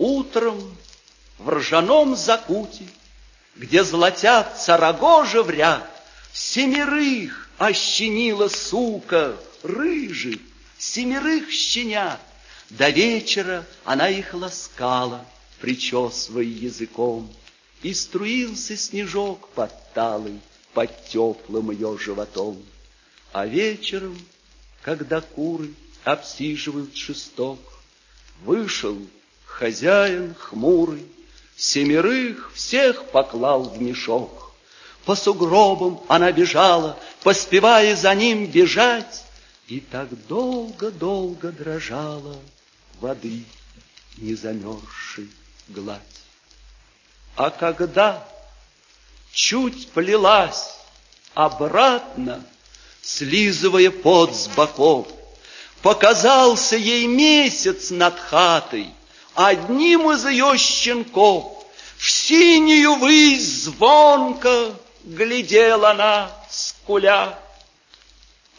Утром в ржаном закуте, Где золотятся рогожи в ряд, Семерых ощенила сука, Рыжих, семерых щенят. До вечера она их ласкала, Причесывая языком, И струился снежок под талой, Под теплым ее животом. А вечером, когда куры обсиживают шесток, Вышел хозяин хмурый, Семерых всех поклал в мешок. По сугробам она бежала, Поспевая за ним бежать, И так долго-долго дрожала Воды не замерзшей гладь. А когда чуть плелась обратно, Слизывая пот с боков, Показался ей месяц над хатой, Одним из ее щенков. В синюю высь звонко Глядела она, скуля,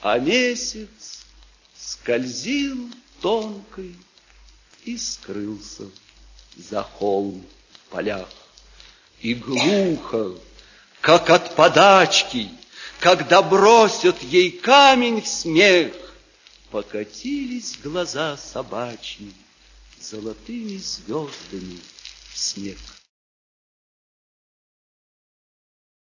А месяц скользил тонкой И скрылся за холм в полях. И глухо, как от подачки, Когда бросят ей камень в смех, Покатились глаза собачьи Золотыми звездами снег.